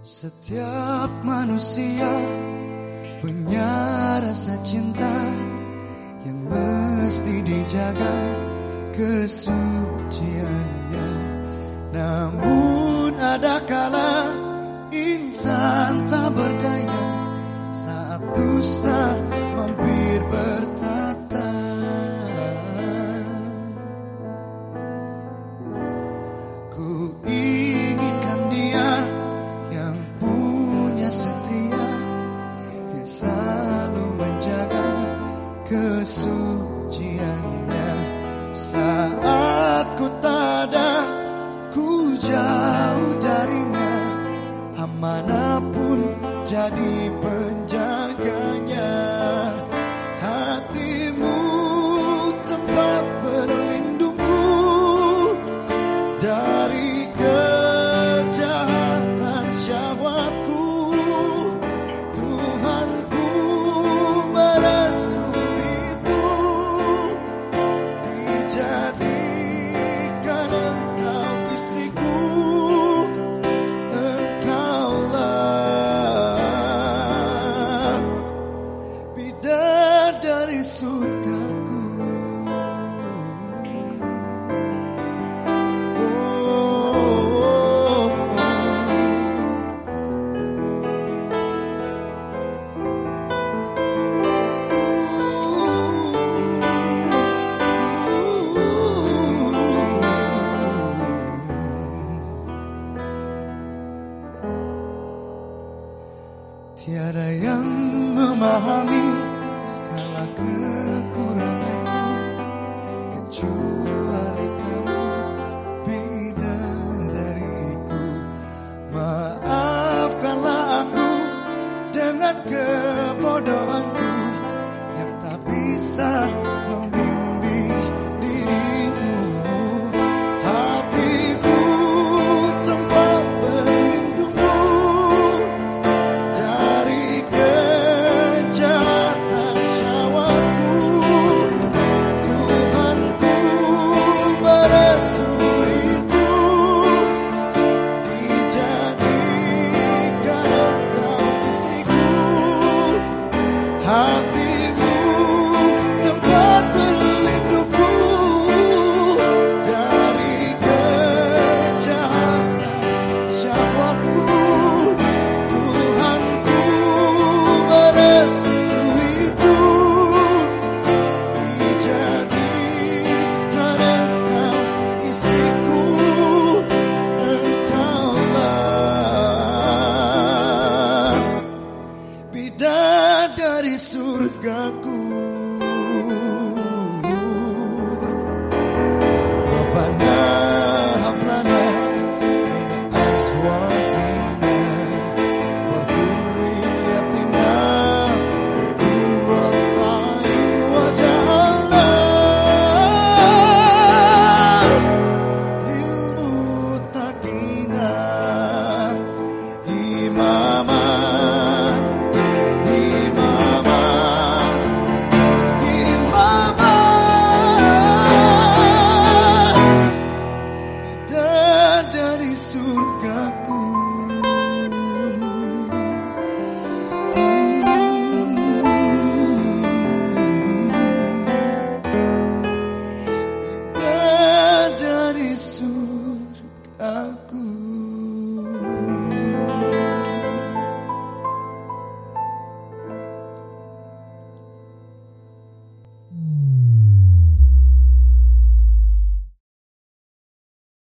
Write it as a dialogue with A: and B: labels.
A: Setiap manusia punya rasa cinta yang mesti dijaga kesuciannya. Namun ada kala selalu menjaga kesuciannya. Saat ku tada ku jauh darinya. Amanah pun jadi per memahami segala kekuatan. surgaku. Jesus.